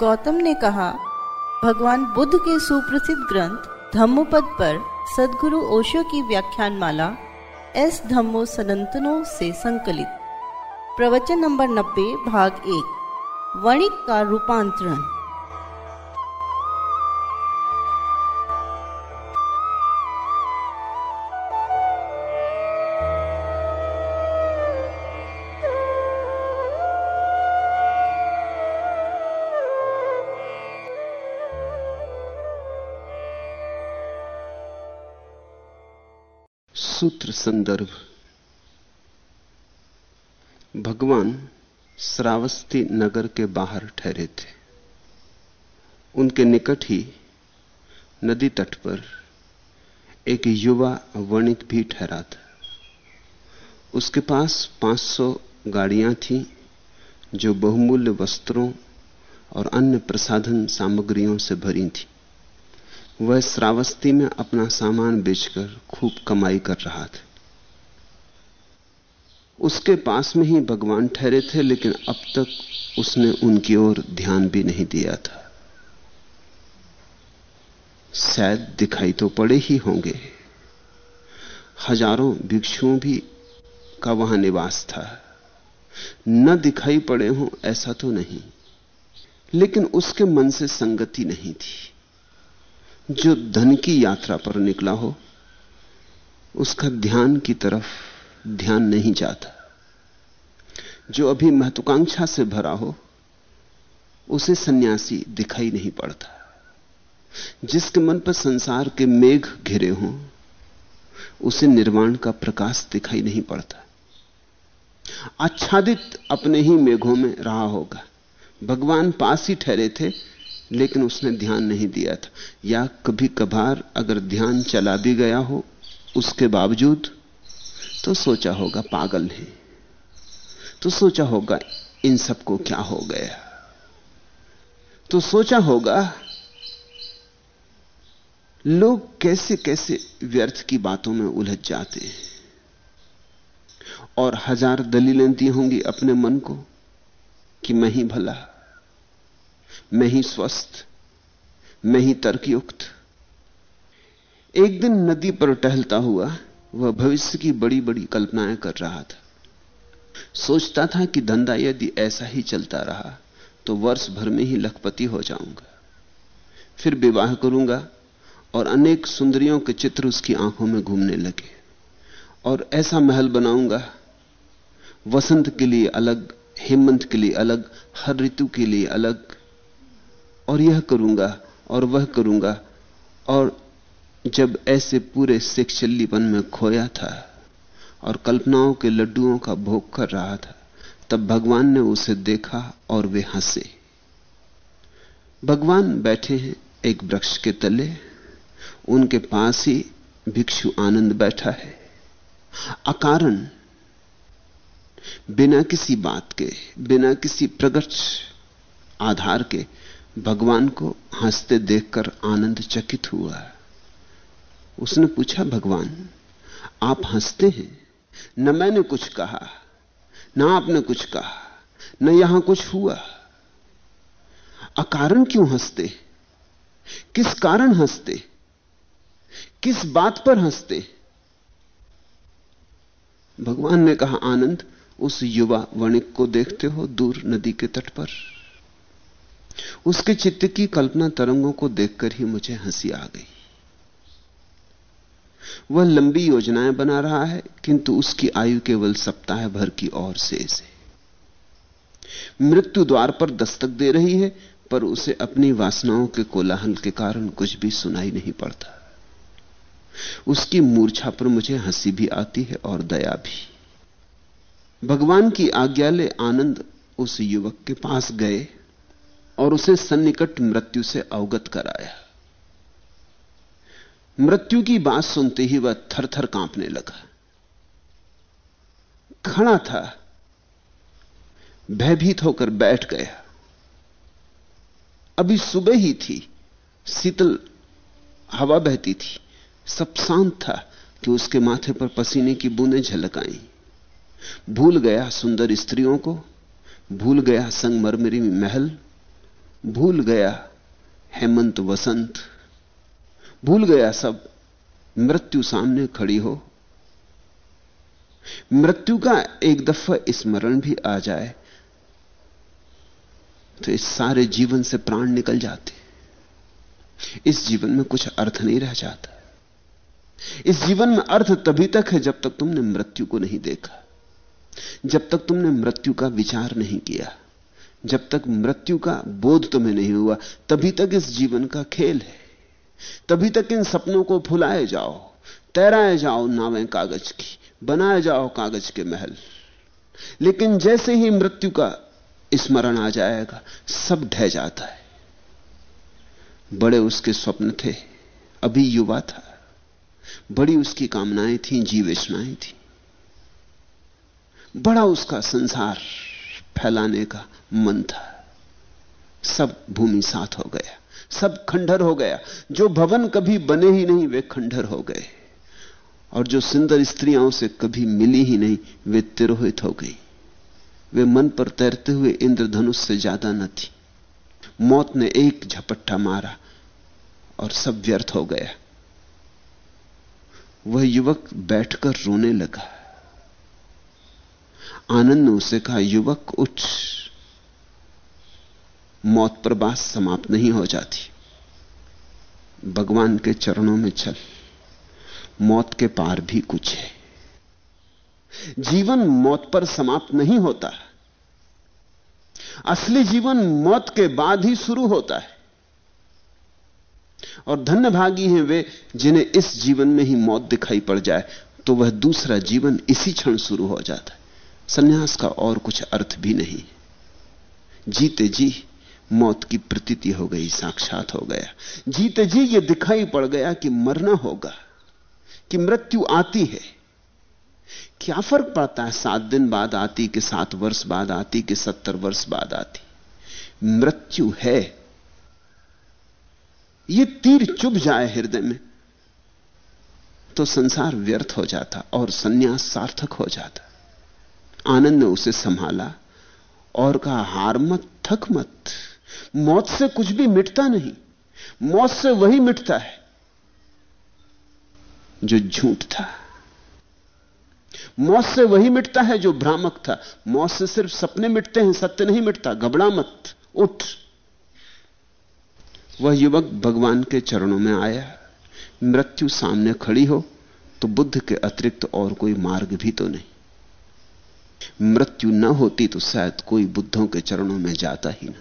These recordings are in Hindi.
गौतम ने कहा, भगवान बुद्ध के सुप्रसिद्ध ग्रंथ धम्मपद पर सदगुरु ओशो की व्याख्यान माला एस धम्मो सनंतनों से संकलित। प्रवचन नंबर नब्बे, भाग एक, वणिक का रूपांतरण। संदर्भ। भगवान श्रावस्ती नगर के बाहर ठहरे थे। उनके निकट ही नदी तट पर एक युवा वणिक भी ठहरा था। उसके पास 500 गाड़ियाँ थीं, जो बहुमूल्य वस्त्रों और अन्य प्रसाधन सामग्रियों से भरी थी। वह श्रावस्ती में अपना सामान बेचकर खूब कमाई कर रहा था। उसके पास में ही भगवान ठहरे थे, लेकिन अब तक उसने उनकी ओर ध्यान भी नहीं दिया था। शायद दिखाई तो पड़े ही होंगे। हज़ारों भिक्षुओं भी का वहाँ निवास था। न दिखाई पड़े हों ऐसा तो नहीं, लेकिन उसके मन से संगति नहीं थी। जो धन की यात्रा पर निकला हो, उसका ध्यान की तरफ़ ध्यान नहीं जाता। जो अभी महत्वाकांक्षा से भरा हो, उसे सन्यासी दिखाई नहीं पड़ता। जिसके मन पर संसार के मेघ घिरे हों, उसे निर्वाण का प्रकाश दिखाई नहीं पड़ता। आच्छादित अपने ही मेघों में रहा होगा। भगवान पास ही ठहरे थे, लेकिन उसने ध्यान नहीं दिया था। या कभी कभार अगर ध्यान चला भी गया हो, उसके बावजूद तो सोचा होगा पागल है। तो सोचा होगा इन सबको क्या हो गया। तो सोचा होगा लोग कैसे कैसे व्यर्थ की बातों में उलझ जाते हैं। और हज़ार दलीलें दी होंगी अपने मन को कि मैं ही भला, मैं ही स्वस्थ, मैं ही तर्कयुक्त। एक दिन नदी पर टहलता हुआ वह भविष्य की बड़ी बड़ी कल्पनाएँ कर रहा था। सोचता था कि धंधा यदि ऐसा ही चलता रहा तो वर्ष भर में ही लखपति हो जाऊँगा। फिर विवाह करूँगा और अनेक सुंदरियों के चित्र उसकी आँखों में घूमने लगे और ऐसा महल बनाऊँगा। वसंत के लिए अलग, हेमंत के लिए अलग, हर ऋतु के लिए अलग। और यह करूँगा और वह करूँगा और जब ऐसे पूरे शिक्षल्लीपन में खोया था और कल्पनाओं के लड्डुओं का भोग कर रहा था, तब भगवान ने उसे देखा और वे हंसे। भगवान बैठे हैं एक वृक्ष के तले। उनके पास ही भिक्षु आनंद बैठा है। अकारण, बिना किसी बात के, बिना किसी प्रगट आधार के, भगवान को हँसते देखकर आनंद चकित हुआ। उसने पूछा, भगवान, आप हँसते हैं? न मैंने कुछ कहा, ना आपने कुछ कहा, न यहाँ कुछ हुआ। अकारण क्यों हँसते? किस कारण हँसते? किस बात पर हँसते? भगवान ने कहा, आनंद, उस युवा वणिक को देखते हो दूर नदी के तट पर। उसके चित्त की कल्पना तरंगों को देखकर ही मुझे हँसी आ गई। वह लंबी योजनाएँ बना रहा है, किंतु उसकी आयु केवल सप्ताह भर की और शेष है मृत्यु द्वार पर दस्तक दे रही है, पर उसे अपनी वासनाओं के कोलाहल के कारण कुछ भी सुनाई नहीं पड़ता। उसकी मूर्छा पर मुझे हँसी भी आती है और दया भी। भगवान की आज्ञा ले आनंद उस युवक के पास गए और उसे सन्निकट मृत्यु से अवगत कराया। मृत्यु की बात सुनते ही वह थर थर कांपने लगा। खड़ा था। भयभीत होकर बैठ गया। अभी सुबह ही थी। शीतल हवा बहती थी। सब शांत था कि उसके माथे पर पसीने की बूंदें झलक आई। भूल गया सुंदर स्त्रियों को। भूल गया संगमरमरी महल। भूल गया हेमंत वसंत। भूल गया सब। मृत्यु सामने खड़ी हो। मृत्यु का एक दफ़ा स्मरण भी आ जाए तो इस सारे जीवन से प्राण निकल जाते। इस जीवन में कुछ अर्थ नहीं रह जाता। इस जीवन में अर्थ तभी तक है जब तक तुमने मृत्यु को नहीं देखा। जब तक तुमने मृत्यु का विचार नहीं किया। जब तक मृत्यु का बोध तुम्हें नहीं हुआ, तभी तक इस जीवन का खेल है। तभी तक इन सपनों को फुलाए जाओ, तैराए जाओ नावें कागज़ की, बनाए जाओ कागज़ के महल। लेकिन जैसे ही मृत्यु का स्मरण आ जाएगा, सब ढह जाता है। बड़े उसके स्वप्न थे, अभी युवा था। बड़ी उसकी कामनाएँ थी जीवेशनाएँ थी। बड़ा उसका संसार फैलाने का मन था। सब भूमि साथ हो गया। सब खंडर हो गया। जो भवन कभी बने ही नहीं, वे खंडर हो गए। और जो सुंदर स्त्रियाँ से कभी मिली ही नहीं, वे तिरोहित हो गई। वे मन पर तैरते हुए इंद्रधनुष से ज़्यादा न थी। मौत ने एक झपट्टा मारा और सब व्यर्थ हो गया। वह युवक बैठकर रोने लगा। आनंद ने उसे कहा, युवक, उठ। मौत पर बात समाप्त नहीं हो जाती। भगवान के चरणों में चल। मौत के पार भी कुछ है। जीवन मौत पर समाप्त नहीं होता। असली जीवन मौत के बाद ही शुरू होता है। और धन्य भागी हैं वे जिन्हें इस जीवन में ही मौत दिखाई पड़ जाए तो वह दूसरा जीवन इसी क्षण शुरू हो जाता है। संन्यास का और कुछ अर्थ भी नहीं। जीते जी मौत की प्रतीति हो गई, साक्षात हो गया। जीते जी यह दिखाई पड़ गया कि मरना होगा, कि मृत्यु आती है। क्या फ़र्क पड़ता है? सात दिन बाद आती कि सात वर्ष बाद आती कि सत्तर वर्ष बाद आती? मृत्यु है। ये तीर चुभ जाए हृदय में तो संसार व्यर्थ हो जाता और सन्यास सार्थक हो जाता। आनंद ने उसे संभाला और कहा, हार मत, थक मत। मौत से कुछ भी मिटता नहीं। मौत से वही मिटता है जो झूठ था। मौत से वही मिटता है जो भ्रामक था। मौत से सिर्फ़ सपने मिटते हैं, सत्य नहीं मिटता। घबरा मत, उठ। वह युवक भगवान के चरणों में आया। मृत्यु सामने खड़ी हो तो बुद्ध के अतिरिक्त और कोई मार्ग भी तो नहीं। मृत्यु न होती तो शायद कोई बुद्धों के चरणों में जाता ही ना।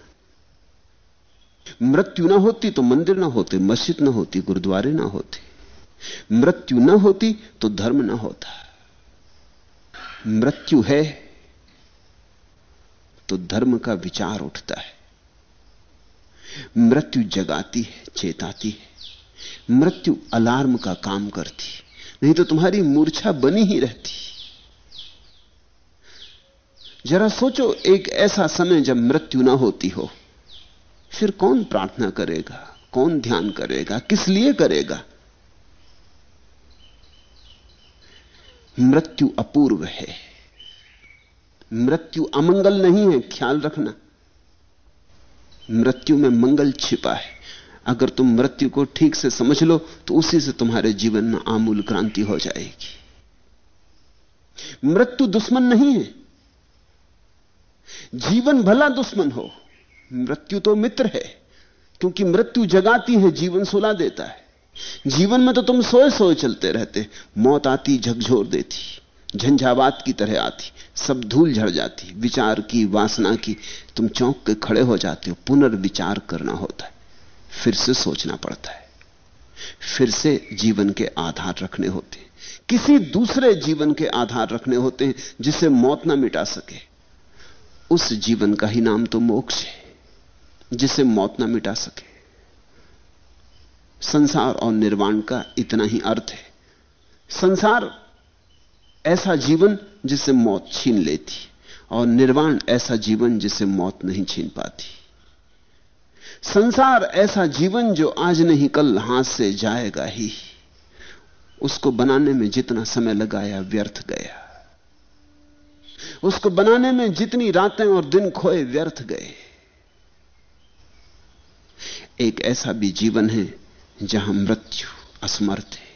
मृत्यु ना होती तो मंदिर ना होते, मस्जिद ना होती, गुरुद्वारे ना होते। मृत्यु ना होती तो धर्म ना होता। मृत्यु है तो धर्म का विचार उठता है। मृत्यु जगाती है, चेताती है। मृत्यु अलार्म का काम करती नहीं तो तुम्हारी मूर्छा बनी ही रहती। जरा सोचो, एक ऐसा समय जब मृत्यु ना होती हो। फिर कौन प्रार्थना करेगा? कौन ध्यान करेगा? किस लिए करेगा? मृत्यु अपूर्व है। मृत्यु अमंगल नहीं है, ख्याल रखना। मृत्यु में मंगल छिपा है। अगर तुम मृत्यु को ठीक से समझ लो तो उसी से तुम्हारे जीवन में आमूल क्रांति हो जाएगी। मृत्यु दुश्मन नहीं है। जीवन भला दुश्मन हो। मृत्यु तो मित्र है, क्योंकि मृत्यु जगाती है, जीवन सुला देता है। जीवन में तो तुम सोए सोए चलते रहते, मौत आती, झकझोर देती, झंझावात की तरह आती, सब धूल झड़ जाती, विचार की, वासना की, तुम चौंक के खड़े हो जाते हो, पुनर्विचार करना होता है, फिर से सोचना पड़ता है, फिर से जीवन के आधार रखने होते हैं। किसी दूसरे जीवन के आधार रखने होते हैं, जिसे मौत ना मिटा सके, उस जीवन का ही नाम तो मोक्ष है। जिसे मौत ना मिटा सके। संसार और निर्वाण का इतना ही अर्थ है। संसार ऐसा जीवन जिसे मौत छीन लेती और निर्वाण ऐसा जीवन जिसे मौत नहीं छीन पाती। संसार ऐसा जीवन जो आज नहीं, कल हाथ से जाएगा ही। उसको बनाने में जितना समय लगाया, व्यर्थ गया। उसको बनाने में जितनी रातें और दिन खोए, व्यर्थ गए। एक ऐसा भी जीवन है जहाँ मृत्यु असमर्थ है,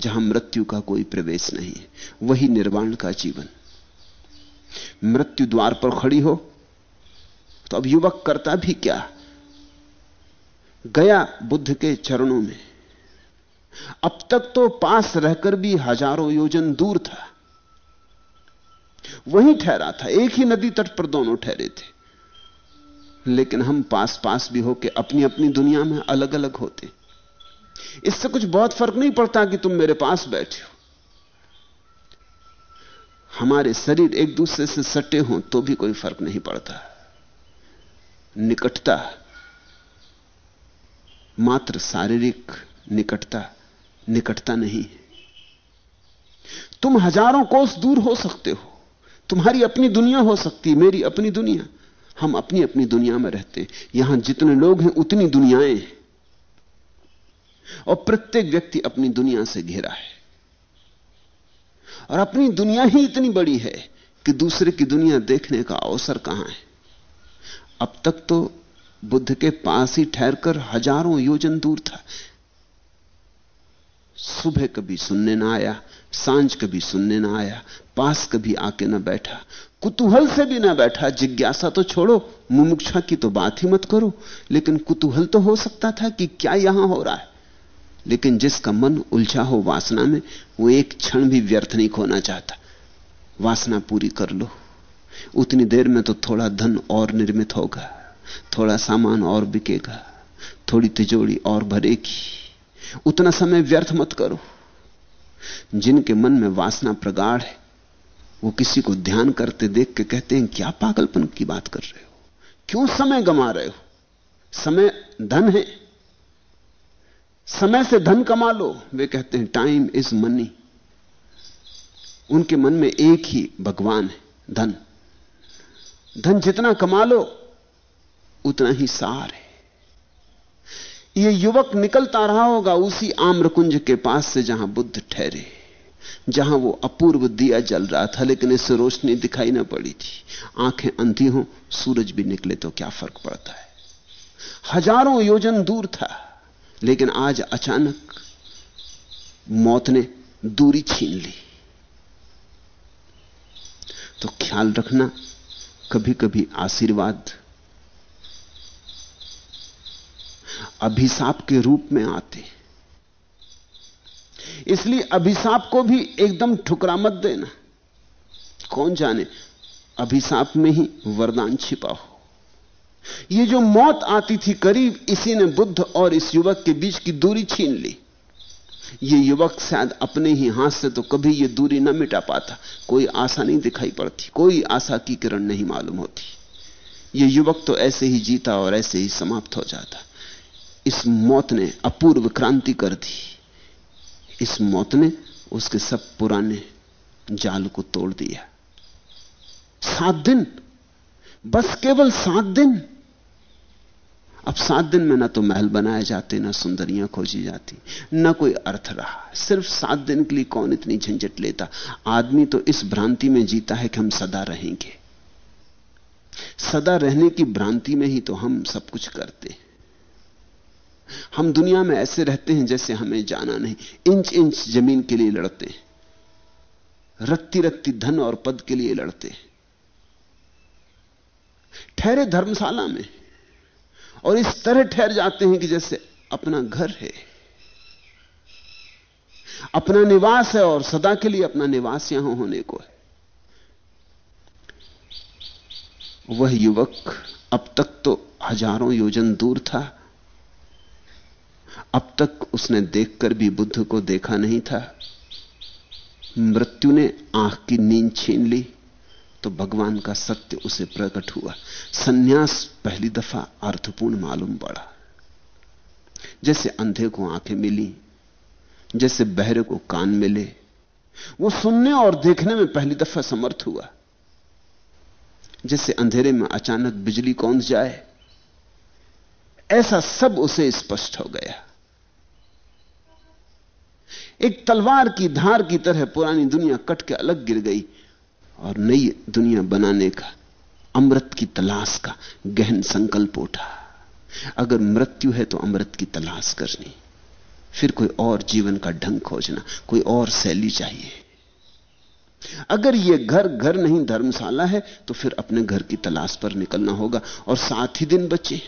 जहाँ मृत्यु का कोई प्रवेश नहीं है। वही निर्वाण का जीवन। मृत्यु द्वार पर खड़ी हो तो अब युवक करता भी क्या? गया बुद्ध के चरणों में। अब तक तो पास रहकर भी हज़ारों योजन दूर था। वहीं ठहरा था, एक ही नदी तट पर दोनों ठहरे थे। लेकिन हम पास पास भी होके अपनी अपनी दुनिया में अलग अलग होते। इससे कुछ बहुत फ़र्क नहीं पड़ता कि तुम मेरे पास बैठे हो। हमारे शरीर एक दूसरे से सटे हों तो भी कोई फ़र्क नहीं पड़ता। निकटता, मात्र शारीरिक निकटता निकटता नहीं तुम हज़ारों कोस दूर हो सकते हो। तुम्हारी अपनी दुनिया हो सकती, मेरी अपनी दुनिया। हम अपनी अपनी दुनिया में रहते हैं। यहाँ जितने लोग हैं, उतनी दुनियाएँ हैं। और प्रत्येक व्यक्ति अपनी दुनिया से घिरा है। और अपनी दुनिया ही इतनी बड़ी है कि दूसरे की दुनिया देखने का अवसर कहाँ है। अब तक तो बुद्ध के पास ही ठहरकर हज़ारों योजन दूर था। सुबह कभी सुनने ना आया, साँझ कभी सुनने ना आया, पास कभी आके ना बैठा। कुतूहल से भी ना बैठा जिज्ञासा तो छोड़ो, मुमुक्षा की तो बात ही मत करो। लेकिन कुतूहल तो हो सकता था कि क्या यहाँ हो रहा है। लेकिन जिसका मन उलझा हो वासना में, वो एक क्षण भी व्यर्थ नहीं खोना चाहता। वासना पूरी कर लो। उतनी देर में तो थोड़ा धन और निर्मित होगा, थोड़ा सामान और बिकेगा, थोड़ी तिजोड़ी और भरेगी। उतना समय व्यर्थ मत करो। जिनके मन में वासना प्रगाढ़ है वो किसी को ध्यान करते देख के कहते हैं, क्या पागलपन की बात कर रहे हो? क्यों समय गमा रहे हो? समय धन है। समय से धन कमा लो। वे कहते हैं टाइम इज़ मनी उनके मन में एक ही भगवान है, धन। धन जितना कमा लो, उतना ही सार है। यह युवक निकलता रहा होगा उसी आम्रकुंज के पास से जहाँ बुद्ध ठहरे। जहाँ वो अपूर्व दिया जल रहा था, लेकिन इससे रोशनी दिखाई ना पड़ी थी। आँखें अंधी हो, सूरज भी निकले तो क्या फ़र्क पड़ता है? हज़ारों योजन दूर था, लेकिन आज अचानक मौत ने दूरी छीन ली। तो ख्याल रखना कभी कभी आशीर्वाद अभिशाप के रूप में आते। इसलिए अभिशाप को भी एकदम ठुकरा मत देना। कौन जाने? अभिशाप में ही वरदान छिपा हो। ये जो मौत आती थी करीब, इसी ने बुद्ध और इस युवक के बीच की दूरी छीन ली। ये युवक शायद अपने ही हाथ से तो कभी ये दूरी ना मिटा पाता। कोई आशा नहीं दिखाई पड़ती, कोई आशा की किरण नहीं मालूम होती। ये युवक तो ऐसे ही जीता और ऐसे ही समाप्त हो जाता। इस मौत ने अपूर्व क्रांति कर दी। इस मौत ने उसके सब पुराने जाल को तोड़ दिया। सात दिन, बस केवल सात दिन। अब सात दिन में ना तो महल बनाए जाते, ना सुंदरियाँ खोजी जाती, ना कोई अर्थ रहा। सिर्फ़ सात दिन के लिए कौन इतनी झंझट लेता? आदमी तो इस भ्रांति में जीता है कि हम सदा रहेंगे। सदा रहने की भ्रांति में ही तो हम सब कुछ करते हैं। हम दुनिया में ऐसे रहते हैं जैसे हमें जाना नहीं। इंच इंच ज़मीन के लिए लड़ते हैं। रत्ती रत्ती धन और पद के लिए लड़ते हैं। ठहरे धर्मशाला में और इस तरह ठहर जाते हैं कि जैसे अपना घर है। अपना निवास है और सदा के लिए अपना निवास यहाँ होने को है। वह युवक अब तक तो हज़ारों योजन दूर था। अब तक उसने देखकर भी बुद्ध को देखा नहीं था। मृत्यु ने आँख की नींद छीन ली तो भगवान का सत्य उसे प्रकट हुआ। सन्यास पहली दफ़ा अर्थपूर्ण मालूम पड़ा। जैसे अंधे को आँखें मिली, जैसे बहरे को कान मिले, वो सुनने और देखने में पहली दफ़ा समर्थ हुआ। जैसे अंधेरे में अचानक बिजली कौन जाए, ऐसा सब उसे स्पष्ट हो गया। एक तलवार की धार की तरह पुरानी दुनिया कट के अलग गिर गई और नई दुनिया बनाने का, अमृत की तलाश का गहन संकल्प उठा। अगर मृत्यु है तो अमृत की तलाश करनी। फिर कोई और जीवन का ढंग खोजना, कोई और शैली चाहिए। अगर यह घर घर नहीं धर्मशाला है तो फिर अपने घर की तलाश पर निकलना होगा और साथ ही दिन बचे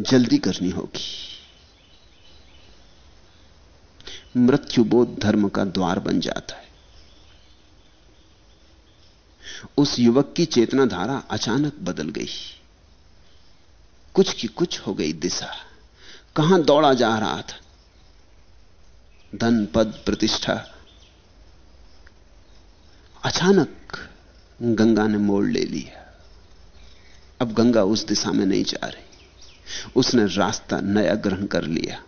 जल्दी करनी होगी। मृत्यु बोध धर्म का द्वार बन जाता है। उस युवक की चेतना धारा अचानक बदल गई। कुछ की कुछ हो गई दिशा। कहाँ दौड़ा जा रहा था? धन पद प्रतिष्ठा। अचानक गंगा ने मोड़ ले लिया। अब गंगा उस दिशा में नहीं जा रही। उसने रास्ता नया ग्रहण कर लिया।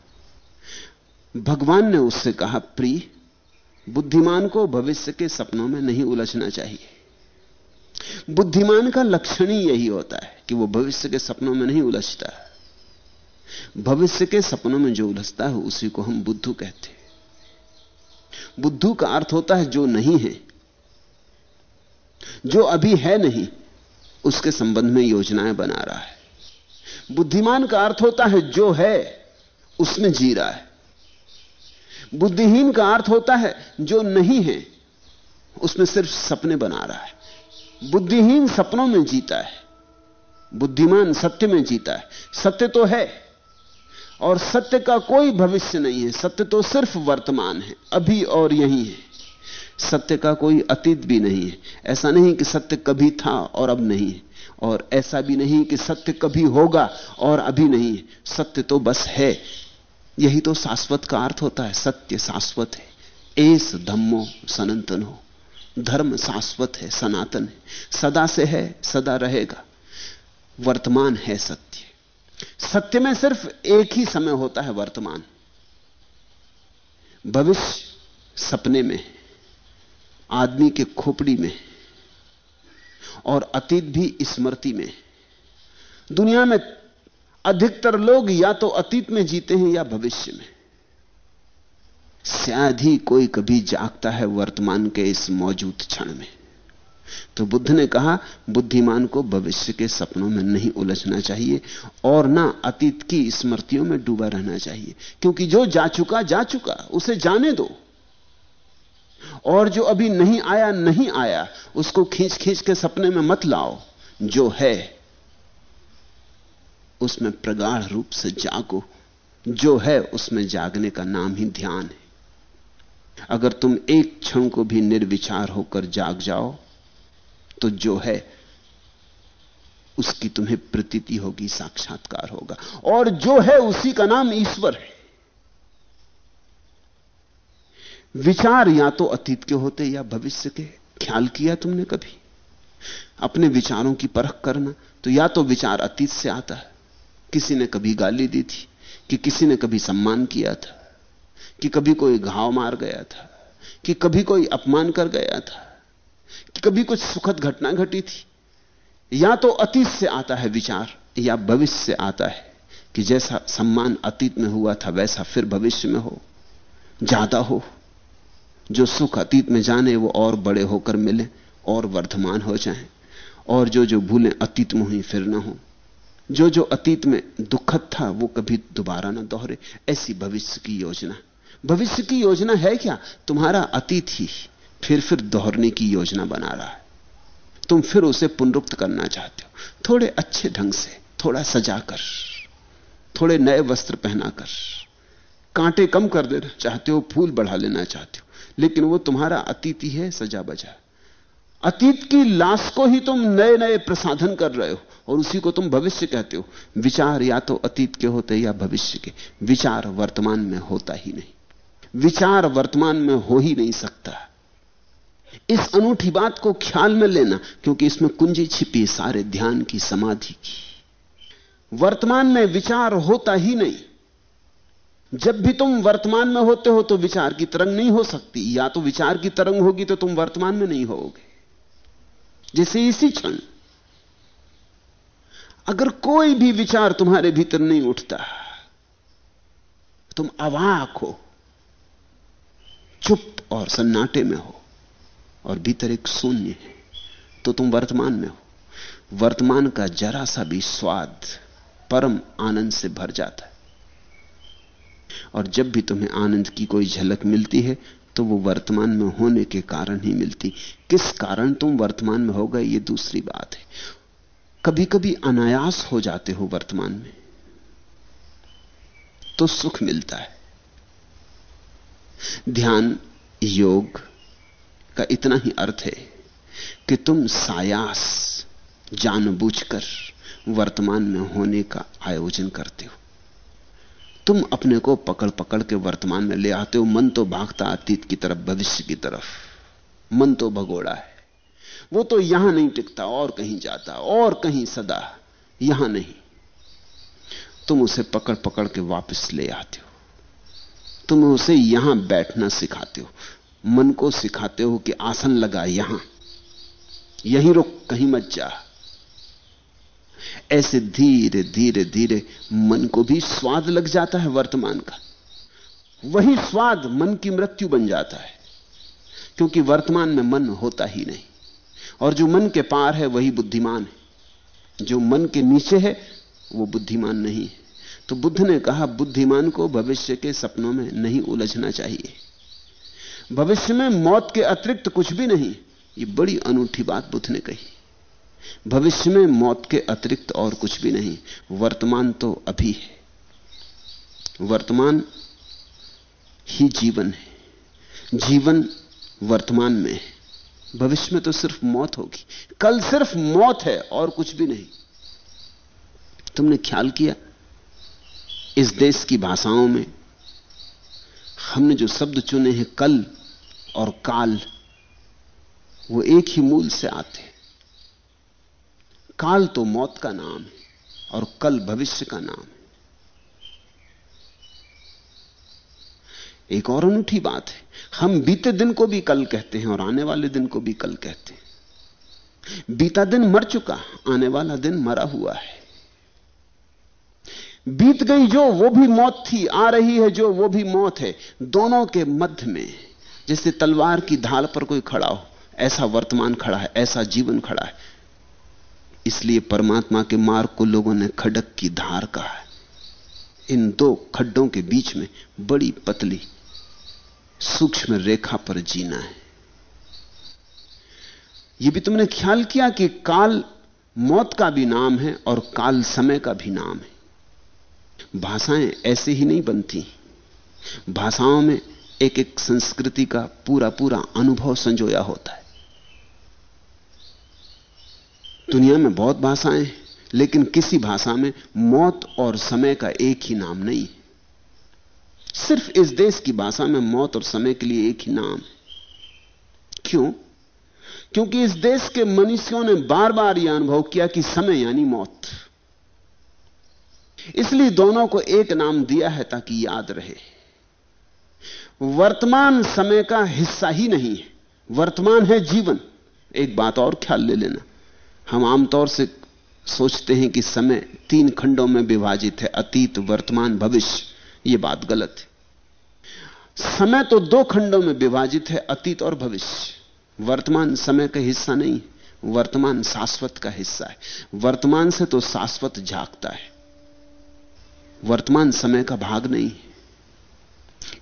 भगवान ने उससे कहा, प्रिय, बुद्धिमान को भविष्य के सपनों में नहीं उलझना चाहिए। बुद्धिमान का लक्षण ही यही होता है कि वो भविष्य के सपनों में नहीं उलझता। भविष्य के सपनों में जो उलझता है, उसी को हम बुद्धू कहते हैं। बुद्धू का अर्थ होता है जो नहीं है। जो अभी है नहीं, उसके संबंध में योजनाएँ बना रहा है। बुद्धिमान का अर्थ होता है जो है, उसमें जी रहा है। बुद्धिहीन का अर्थ होता है, जो नहीं है, उसमें सिर्फ़ सपने बना रहा है। बुद्धिहीन सपनों में जीता है, बुद्धिमान सत्य में जीता है। सत्य तो है, और सत्य का कोई भविष्य नहीं है। सत्य तो सिर्फ़ वर्तमान है, अभी और यही है। सत्य का कोई अतीत भी नहीं है। ऐसा नहीं कि सत्य कभी था और अब नहीं है, और ऐसा भी नहीं कि सत्य कभी होगा और अभी नहीं है। सत्य तो बस है। यही तो शाश्वत का अर्थ होता है, सत्य शाश्वत है। एस धम्मो सनातन। हो धर्म शाश्वत है, सनातन है। सदा से है, सदा रहेगा। वर्तमान है सत्य। सत्य में सिर्फ़ एक ही समय होता है वर्तमान। भविष्य सपने में आदमी के खोपड़ी में और अतीत भी स्मृति में दुनिया में अधिकतर लोग या तो अतीत में जीते हैं या भविष्य में। शायद ही कोई कभी जागता है वर्तमान के इस मौजूद क्षण में। तो बुद्ध ने कहा, बुद्धिमान को भविष्य के सपनों में नहीं उलझना चाहिए और ना अतीत की स्मृतियों में डूबा रहना चाहिए। क्योंकि जो जा चुका जा चुका, उसे जाने दो। और जो अभी नहीं आया नहीं आया, उसको खींच खींच के सपने में मत लाओ, जो है। उसमें प्रगाढ़ रूप से जागो। जो है उसमें जागने का नाम ही ध्यान है। अगर तुम एक क्षण को भी निर्विचार होकर जाग जाओ तो जो है उसकी तुम्हें प्रतीति होगी, साक्षात्कार होगा। और जो है उसी का नाम ईश्वर है। विचार या तो अतीत के होते या भविष्य के। ख्याल किया तुमने कभी? अपने विचारों की परख करना तो या तो विचार अतीत से आता है किसी ने कभी गाली दी थी, कि किसी ने कभी सम्मान किया था, कि कभी कोई घाव मार गया था, कि कभी कोई अपमान कर गया था, कि कभी कुछ सुखद घटना घटी थी। या तो अतीत से आता है विचार, या भविष्य से आता है, कि जैसा सम्मान अतीत में हुआ था, वैसा फिर भविष्य में हो। ज़्यादा हो, जो सुख अतीत में जाने, वो और बड़े होकर मिले, और वर्धमान हो जाएँ, और जो जो भूलें अतीत में ही फिर ना हो। जो जो अतीत में दुखद था, वो कभी दोबारा ना दोहरे। ऐसी भविष्य की योजना। भविष्य की योजना है क्या? तुम्हारा अतीत ही फिर फिर दोहरने की योजना बना रहा है। तुम फिर उसे पुनरुक्त करना चाहते हो। थोड़े अच्छे ढंग से, थोड़ा सजाकर थोड़े नए वस्त्र पहनाकर कांटे कम कर देना चाहते हो, फूल बढ़ा लेना चाहते हो, लेकिन वो तुम्हारा अतीत ही है सजा बजा अतीत की लाश को ही तुम नए नए प्रसाधन कर रहे हो, और उसी को तुम भविष्य कहते हो। विचार या तो अतीत के होते या भविष्य के। विचार वर्तमान में होता ही नहीं। विचार वर्तमान में हो ही नहीं सकता। इस अनूठी बात को ख्याल में लेना, क्योंकि इसमें कुंजी छिपी सारे ध्यान की समाधि की। वर्तमान में विचार होता ही नहीं। जब भी तुम वर्तमान में होते हो तो विचार की तरंग नहीं हो सकती। या तो विचार की तरंग होगी तो तुम वर्तमान में नहीं होगे जैसे इसी क्षण। अगर कोई भी विचार तुम्हारे भीतर नहीं उठता, तुम अवाक हो, चुप और सन्नाटे में हो, और भीतर एक शून्य है तो तुम वर्तमान में हो। वर्तमान का जरा सा भी स्वाद परम आनंद से भर जाता है। और जब भी तुम्हें आनंद की कोई झलक मिलती है तो वो वर्तमान में होने के कारण ही मिलती। किस कारण तुम वर्तमान में हो गए, ये दूसरी बात है। कभी कभी अनायास हो जाते हो वर्तमान में तो सुख मिलता है। ध्यान योग का इतना ही अर्थ है कि तुम सायास, जानबूझकर वर्तमान में होने का आयोजन करते हो। तुम अपने को पकड़ पकड़ के वर्तमान में ले आते हो। मन तो भागता अतीत की तरफ़, भविष्य की तरफ़। मन तो भगोड़ा है। वो तो यहाँ नहीं टिकता, और कहीं जाता, और कहीं सदा। यहाँ नहीं। तुम उसे पकड़ पकड़ के वापस ले आते हो। तुम उसे यहाँ बैठना सिखाते हो। मन को सिखाते हो कि आसन लगा यहाँ। यहीं रुक, कहीं मत जा। ऐसे धीरे धीरे धीरे मन को भी स्वाद लग जाता है वर्तमान का। वही स्वाद मन की मृत्यु बन जाता है, क्योंकि वर्तमान में मन होता ही नहीं। और जो मन के पार है, वही बुद्धिमान है। जो मन के नीचे है, वो बुद्धिमान नहीं है। तो बुद्ध ने कहा, बुद्धिमान को भविष्य के सपनों में नहीं उलझना चाहिए। भविष्य में मौत के अतिरिक्त कुछ भी नहीं, ये बड़ी अनूठी बात बुद्ध ने कही। भविष्य में मौत के अतिरिक्त और कुछ भी नहीं। वर्तमान तो अभी है। वर्तमान ही जीवन है। जीवन वर्तमान में है। भविष्य में तो सिर्फ़ मौत होगी। कल सिर्फ़ मौत है और कुछ भी नहीं। तुमने ख्याल किया? इस देश की भाषाओं में हमने जो शब्द चुने हैं कल और काल, वो एक ही मूल से आते हैं। काल तो मौत का नाम है और कल भविष्य का नाम है। एक और अनूठी बात है, हम बीते दिन को भी कल कहते हैं और आने वाले दिन को भी कल कहते हैं। बीता दिन मर चुका, आने वाला दिन मरा हुआ है। बीत गई जो, वो भी मौत थी, आ रही है जो, वो भी मौत है। दोनों के मध्य में, जैसे तलवार की ढाल पर कोई खड़ा हो, ऐसा वर्तमान खड़ा है, ऐसा जीवन खड़ा है। इसलिए परमात्मा के मार्ग को लोगों ने खडक की धार कहा है। इन दो खड्डों के बीच में बड़ी पतली, सूक्ष्म रेखा पर जीना है। यह भी तुमने ख्याल किया कि काल मौत का भी नाम है और काल समय का भी नाम है। भाषाएँ ऐसे ही नहीं बनती। भाषाओं में एक एक संस्कृति का पूरा पूरा अनुभव संजोया होता है। दुनिया में बहुत भाषाएँ लेकिन किसी भाषा में मौत और समय का एक ही नाम नहीं सिर्फ़ इस देश की भाषा में मौत और समय के लिए एक ही नाम क्यों? क्योंकि इस देश के मनुष्यों ने बार बार यह अनुभव किया कि समय यानी मौत। इसलिए दोनों को एक नाम दिया है ताकि याद रहे। वर्तमान समय का हिस्सा ही नहीं है। वर्तमान है जीवन। एक बात और ख्याल ले लेना। हम आमतौर से सोचते हैं कि समय तीन खंडों में विभाजित है, अतीत, वर्तमान, भविष्य। यह बात गलत है। समय तो दो खंडों में विभाजित है, अतीत और भविष्य। वर्तमान समय का हिस्सा नहीं, वर्तमान शाश्वत का हिस्सा है। वर्तमान से तो शाश्वत झांकता है। वर्तमान समय का भाग नहीं।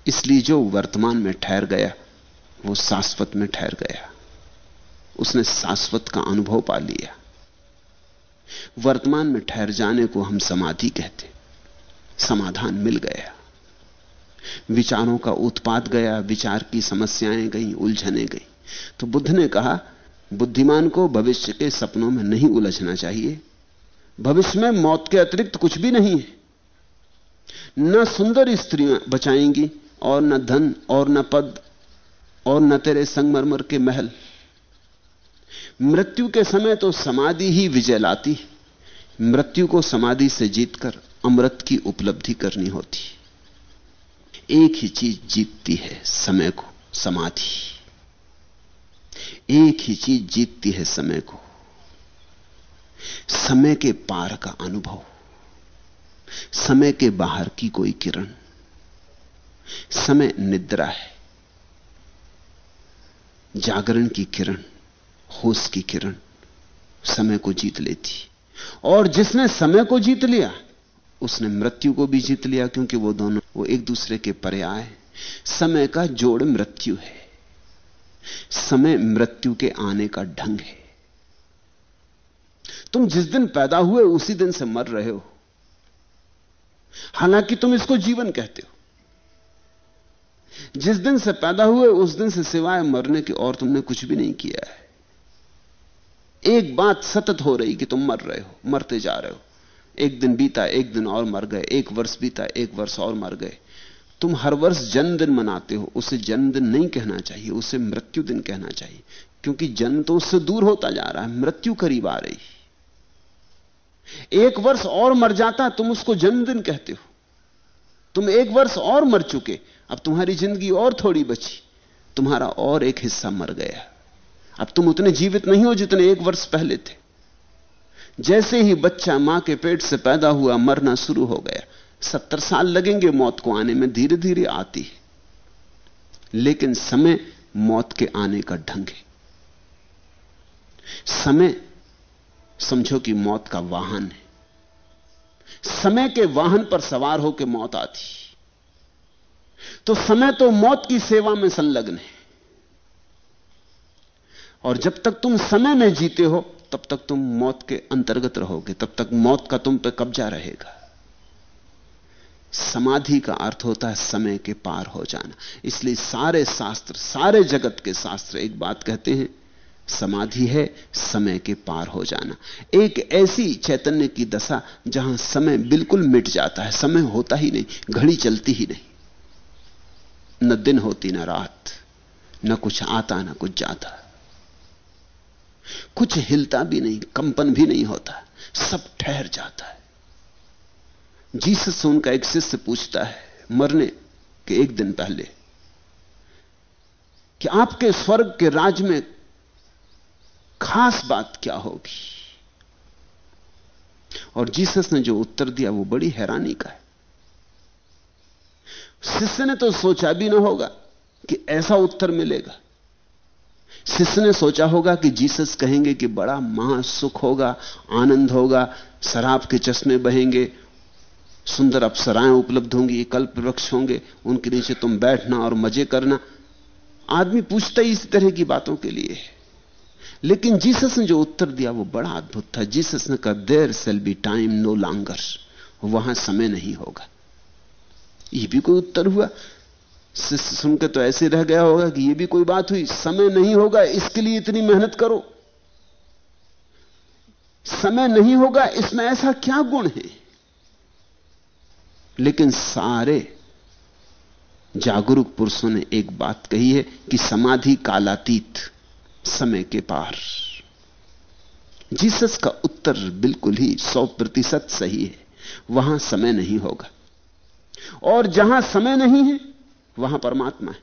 इसलिए जो वर्तमान में ठहर गया, वो शाश्वत में ठहर गया। उसने शाश्वत का अनुभव पा लिया। वर्तमान में ठहर जाने को हम समाधि कहते समाधान मिल गया। विचारों का उत्पाद गया, विचार की समस्याएँ गई, उलझने गई। तो बुद्ध ने कहा, बुद्धिमान को भविष्य के सपनों में नहीं उलझना चाहिए। भविष्य में मौत के अतिरिक्त कुछ भी नहीं है। न सुंदर स्त्रियाँ बचाएँगी, और न धन, और न पद, और न तेरे संगमरमर के महल। मृत्यु के समय तो समाधि ही विजय लाती मृत्यु को समाधि से जीतकर अमृत की उपलब्धि करनी होती। एक ही चीज़ जीतती है, समय को, समाधि। एक ही चीज़ जीतती है समय को। समय के पार का अनुभव। समय के बाहर की कोई किरण। समय निद्रा है। जागरण की किरण, होश की किरण, समय को जीत लेती। और जिसने समय को जीत लिया, उसने मृत्यु को भी जीत लिया, क्योंकि वो दोनों, वो एक दूसरे के पर्याय समय का जोड़ मृत्यु है। समय मृत्यु के आने का ढंग है। तुम जिस दिन पैदा हुए, उसी दिन से मर रहे हो। हालाँकि तुम इसको जीवन कहते हो। जिस दिन से पैदा हुए, उस दिन से सिवाय मरने की और तुमने कुछ भी नहीं किया है। एक बात सतत हो रही कि तुम मर रहे हो, मरते जा रहे हो। एक दिन बीता, एक दिन और मर गए, एक वर्ष बीता, एक वर्ष और मर गए। तुम हर वर्ष जन्मदिन मनाते हो, उसे जन्मदिन नहीं कहना चाहिए, उसे मृत्यु दिन कहना चाहिए, क्योंकि जन्म तो उससे दूर होता जा रहा है, मृत्यु करीब आ रही एक वर्ष और मर जाता, तुम उसको जन्मदिन कहते हो। तुम एक वर्ष और मर चुके, अब तुम्हारी ज़िंदगी और थोड़ी बची, तुम्हारा और एक हिस्सा मर गया। अब तुम उतने जीवित नहीं हो जितने एक वर्ष पहले थे। जैसे ही बच्चा माँ के पेट से पैदा हुआ, मरना शुरू हो गया। सत्तर साल लगेंगे, मौत को आने में धीरे धीरे आती है। लेकिन समय मौत के आने का ढंग है। समय, समझो कि मौत का वाहन है। समय के वाहन पर सवार होकर मौत आती तो समय तो मौत की सेवा में संलग्न है। और जब तक तुम समय में जीते हो, तब तक तुम मौत के अंतर्गत रहोगे, तब तक मौत का तुम पे कब्जा रहेगा। समाधि का अर्थ होता है समय के पार हो जाना। इसलिए सारे शास्त्र, सारे जगत के शास्त्र एक बात कहते हैं, समाधि है, समय के पार हो जाना। एक ऐसी चैतन्य की दशा जहाँ समय बिल्कुल मिट जाता है, समय होता ही नहीं, घड़ी चलती ही नहीं। न दिन होती, न रात, न कुछ आता, न कुछ जाता। कुछ हिलता भी नहीं, कंपन भी नहीं होता, सब ठहर जाता है। जीसस उनका एक शिष्य पूछता है, मरने के एक दिन पहले, कि आपके स्वर्ग के राज में खास बात क्या होगी? और जीसस ने जो उत्तर दिया, वो बड़ी हैरानी का है। शिष्य ने तो सोचा भी ना होगा कि ऐसा उत्तर मिलेगा। शिष्य ने सोचा होगा कि जीसस कहेंगे कि बड़ा महासुख होगा, आनंद होगा, शराब के चश्मे बहेंगे, सुंदर अप्सराएँ उपलब्ध होंगी कल्प वृक्ष होंगे, उनके नीचे तुम बैठना और मज़े करना। आदमी पूछता ही इस तरह की बातों के लिए। लेकिन जीसस ने जो उत्तर दिया, वो बड़ा अद्भुत था। जीसस ने कहा there shall be time no longer वहाँ समय नहीं होगा. ये भी कोई उत्तर हुआ? शिष्य सुनकर तो ऐसे रह गया होगा कि ये भी कोई बात हुई। समय नहीं होगा, इसके लिए इतनी मेहनत करो। समय नहीं होगा, इसमें ऐसा क्या गुण है? लेकिन सारे जागरूक पुरुषों ने एक बात कही है कि समाधि कालातीत, समय के पार। जीसस का उत्तर बिल्कुल ही सौ प्रतिशत सही है। वहाँ समय नहीं होगा। और जहाँ समय नहीं है वहाँ परमात्मा है।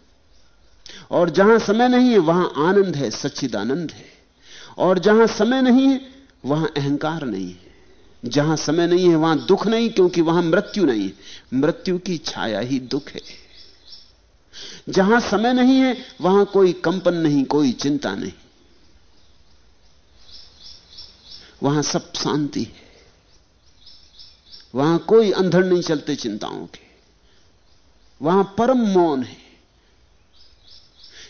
और जहाँ समय नहीं है, वहाँ आनंद है, सच्चिदानंद है। और जहाँ समय नहीं है, वहाँ अहंकार नहीं है। जहाँ समय नहीं है, वहाँ दुख नहीं, क्योंकि वहाँ मृत्यु नहीं है। मृत्यु की छाया ही दुख है। जहाँ समय नहीं है, वहाँ कोई कंपन नहीं, कोई चिंता नहीं। वहाँ सब शांति है। वहाँ कोई अंधड़ नहीं चलते चिंताओं के। वहाँ परम मौन है।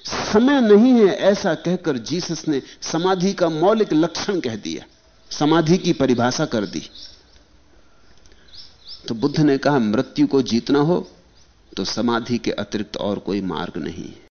समय नहीं है ऐसा कहकर जीसस ने समाधि का मौलिक लक्षण कह दिया। समाधि की परिभाषा कर दी। तो बुद्ध ने कहा, मृत्यु को जीतना हो तो समाधि के अतिरिक्त और कोई मार्ग नहीं है।